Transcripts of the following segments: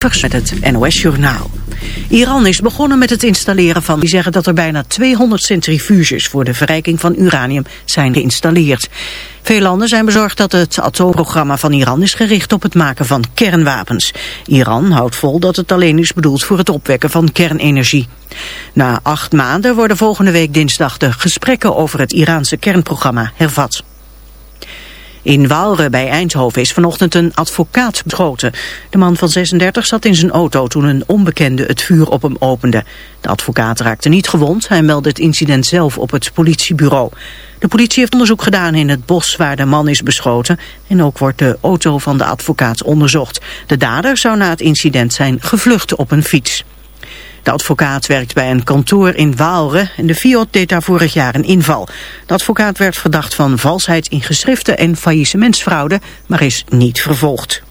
met het NOS-journaal. Iran is begonnen met het installeren van... die zeggen dat er bijna 200 centrifuges voor de verrijking van uranium zijn geïnstalleerd. Veel landen zijn bezorgd dat het atoomprogramma van Iran is gericht op het maken van kernwapens. Iran houdt vol dat het alleen is bedoeld voor het opwekken van kernenergie. Na acht maanden worden volgende week dinsdag de gesprekken over het Iraanse kernprogramma hervat. In Waalre bij Eindhoven is vanochtend een advocaat beschoten. De man van 36 zat in zijn auto toen een onbekende het vuur op hem opende. De advocaat raakte niet gewond. Hij meldde het incident zelf op het politiebureau. De politie heeft onderzoek gedaan in het bos waar de man is beschoten. En ook wordt de auto van de advocaat onderzocht. De dader zou na het incident zijn gevlucht op een fiets. De advocaat werkt bij een kantoor in Waalre en de Fiat deed daar vorig jaar een inval. De advocaat werd verdacht van valsheid in geschriften en faillissementsfraude, maar is niet vervolgd.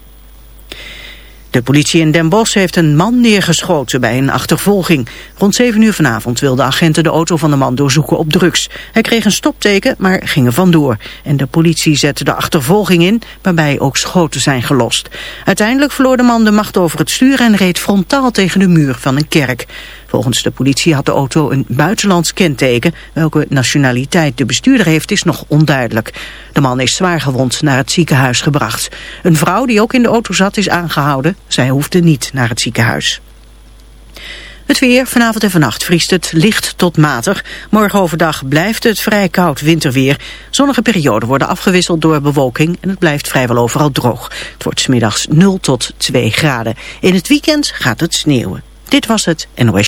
De politie in Den Bosch heeft een man neergeschoten bij een achtervolging. Rond 7 uur vanavond wilden agenten de auto van de man doorzoeken op drugs. Hij kreeg een stopteken, maar ging er vandoor. En de politie zette de achtervolging in, waarbij ook schoten zijn gelost. Uiteindelijk verloor de man de macht over het stuur en reed frontaal tegen de muur van een kerk. Volgens de politie had de auto een buitenlands kenteken. Welke nationaliteit de bestuurder heeft is nog onduidelijk. De man is zwaar gewond naar het ziekenhuis gebracht. Een vrouw die ook in de auto zat is aangehouden. Zij hoefde niet naar het ziekenhuis. Het weer, vanavond en vannacht vriest het licht tot matig. Morgen overdag blijft het vrij koud winterweer. Zonnige perioden worden afgewisseld door bewolking en het blijft vrijwel overal droog. Het wordt smiddags 0 tot 2 graden. In het weekend gaat het sneeuwen. Dit was het NOS.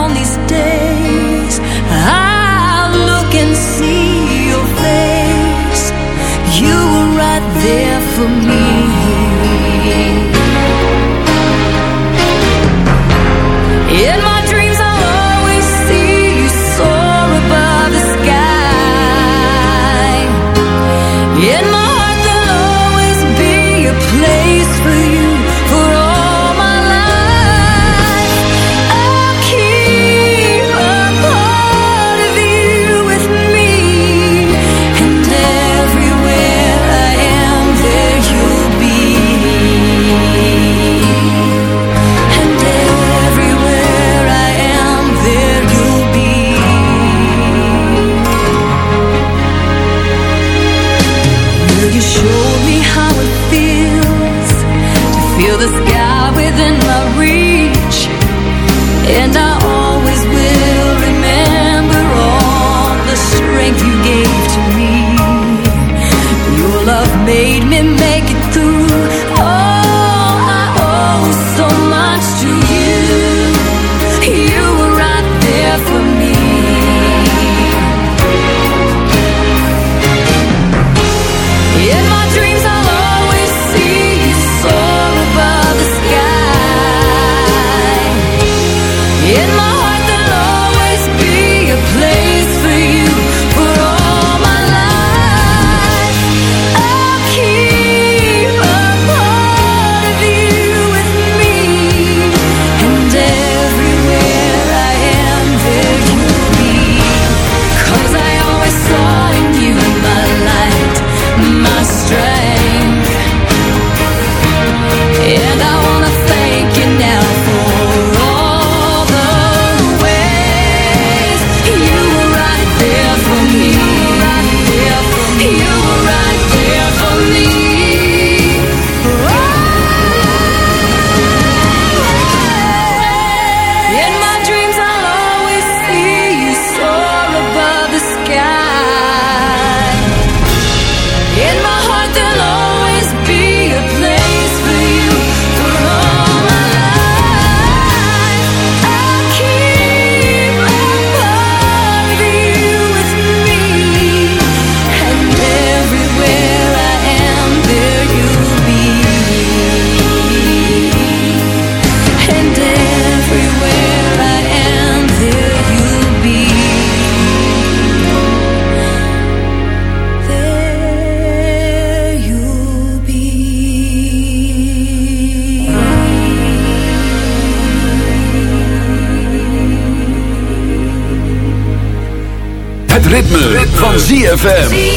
ZFM.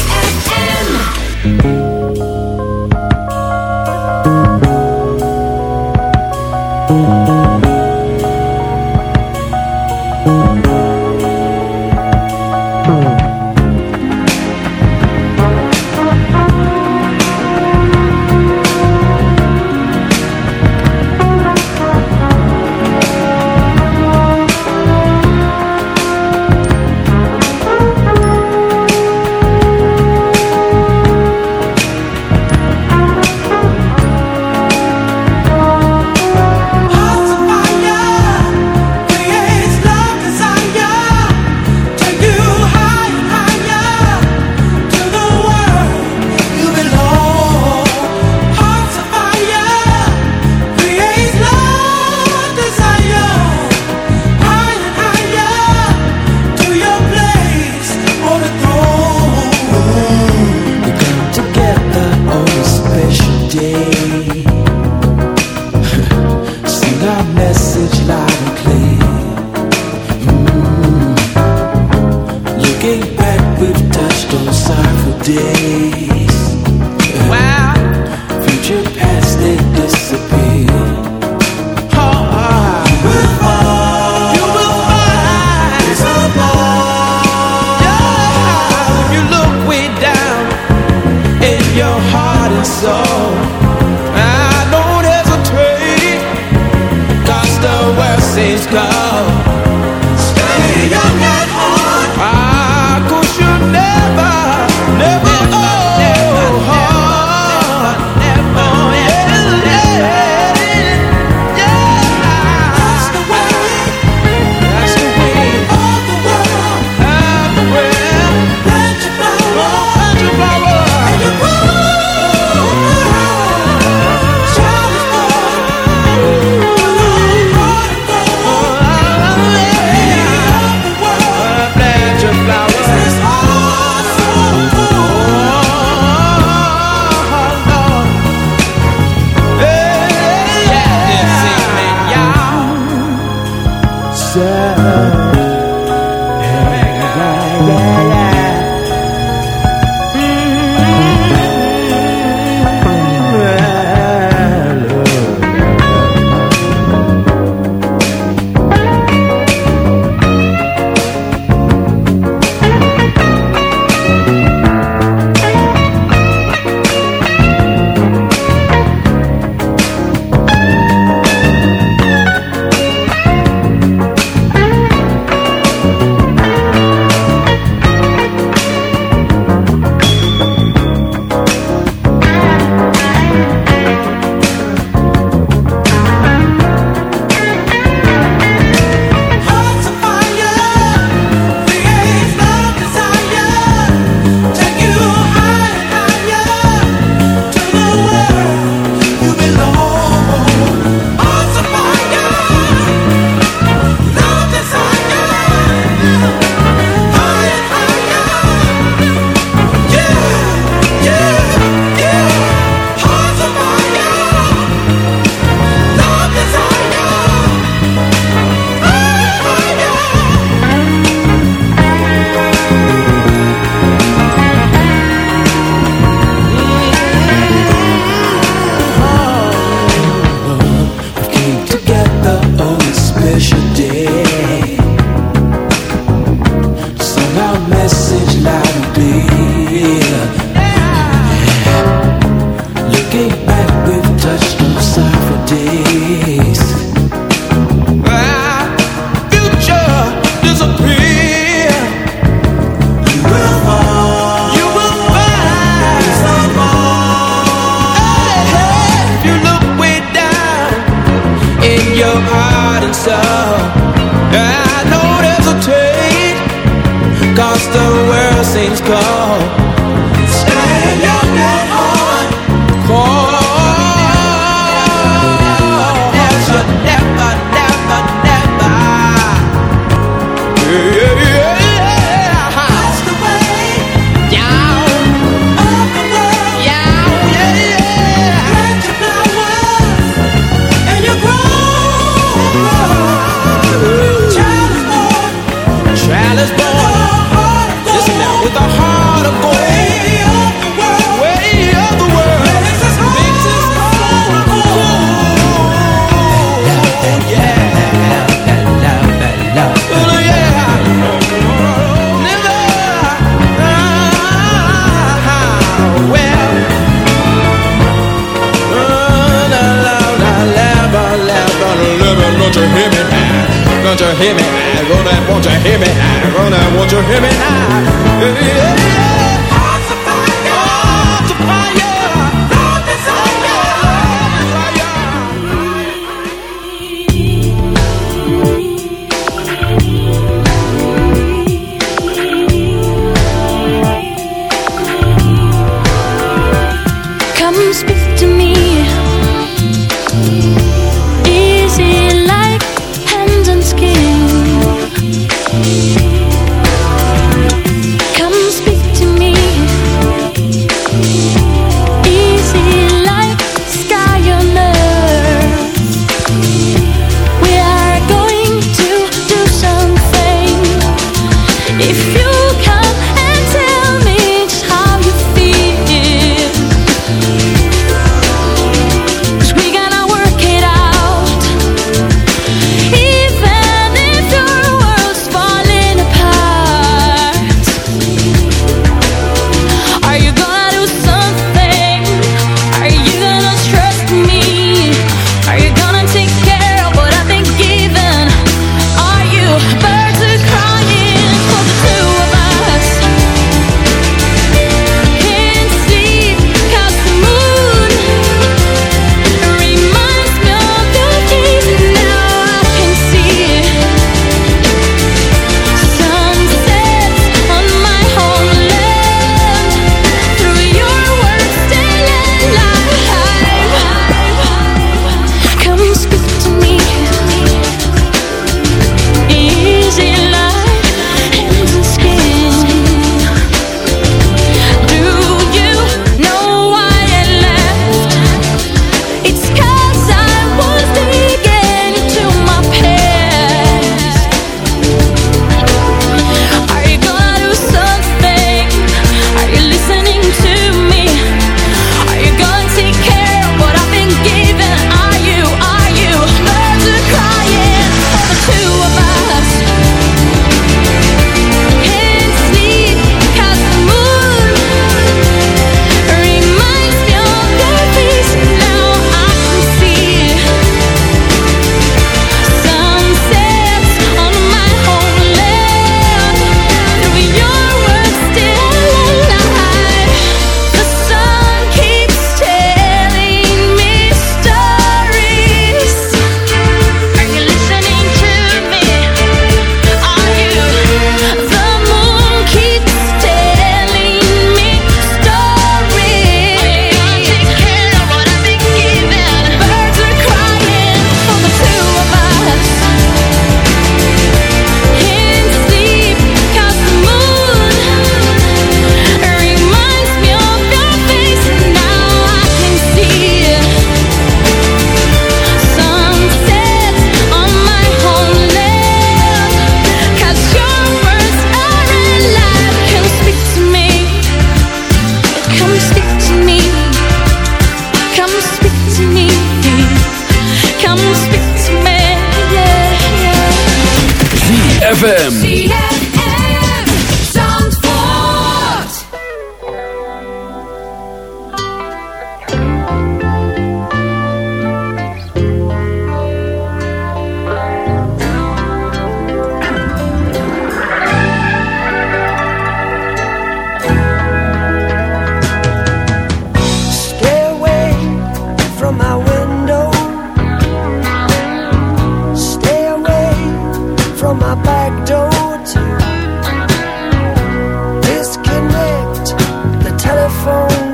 phone.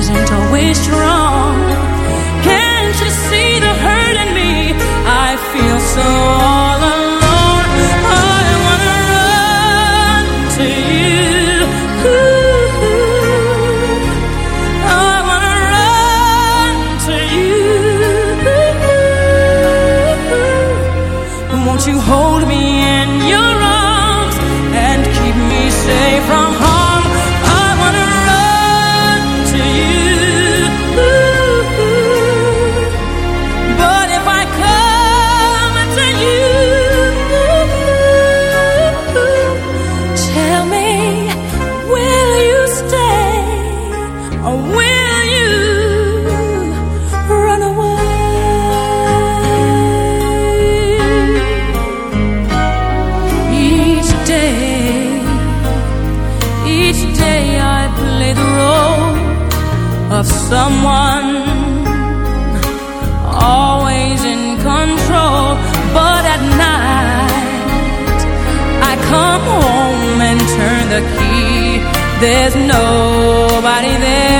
Isn't always strong. There's nobody there,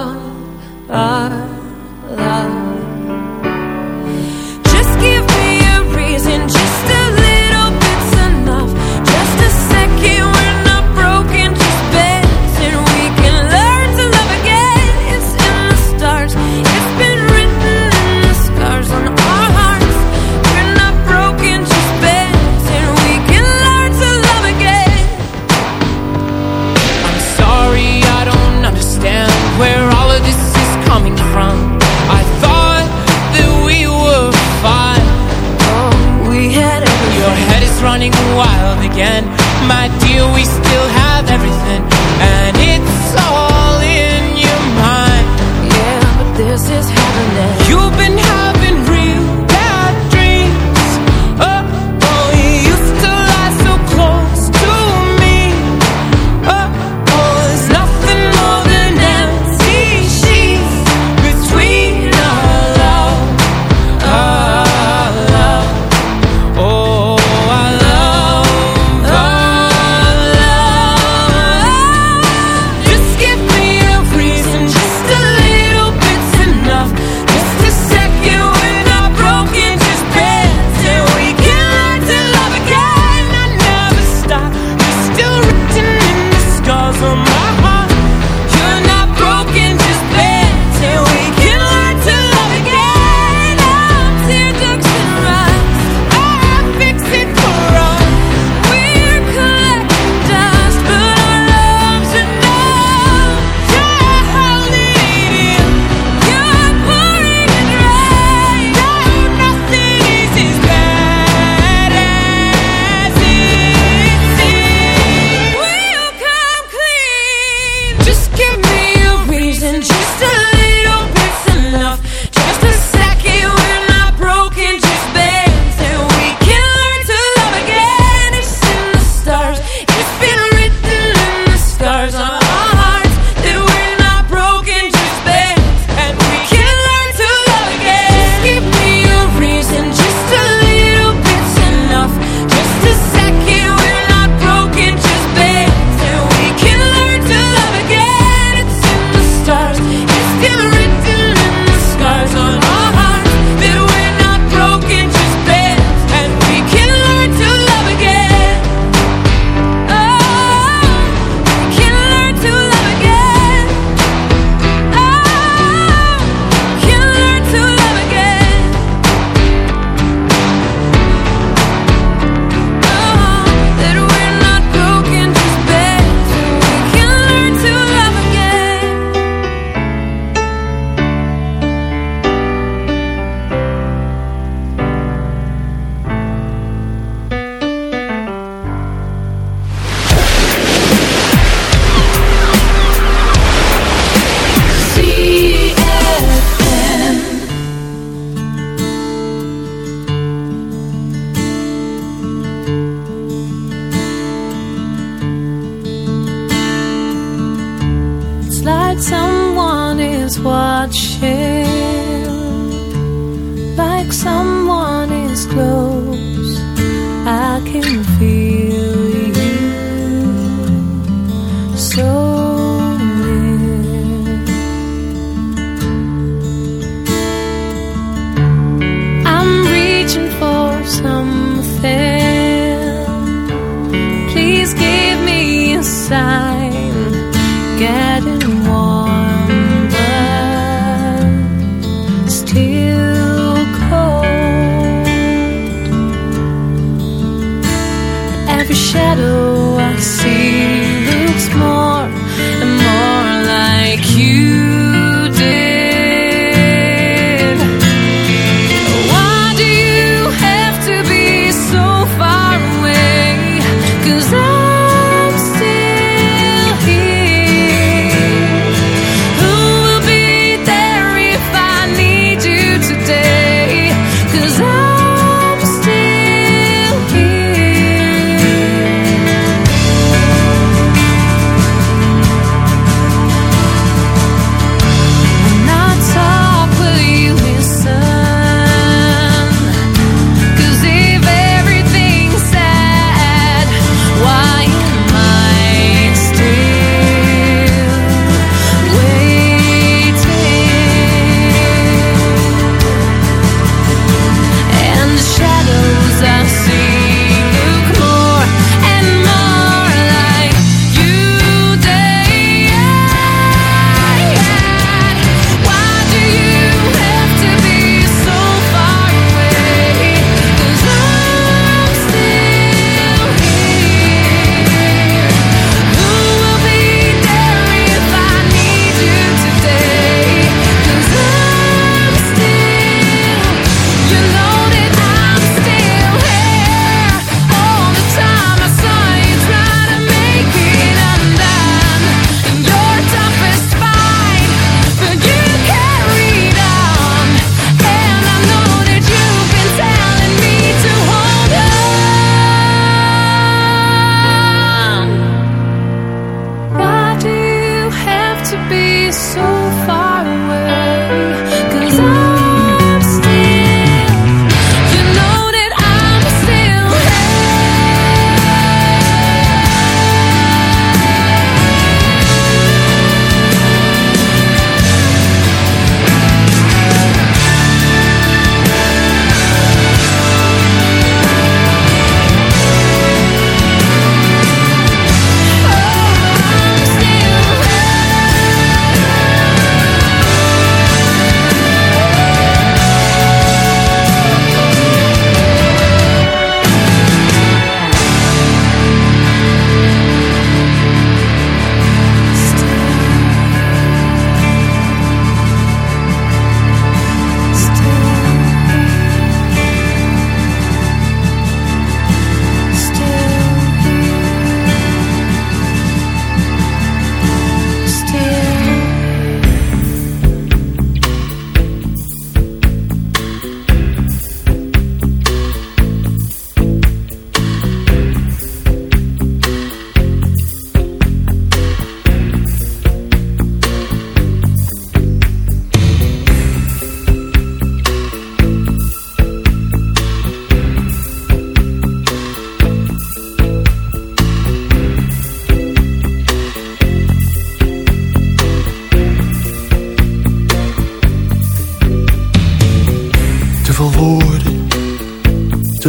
大气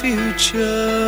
future.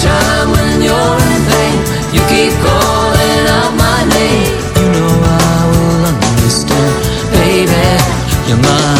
time when you're in pain, you keep calling out my name. You know I will understand, baby. You're mine.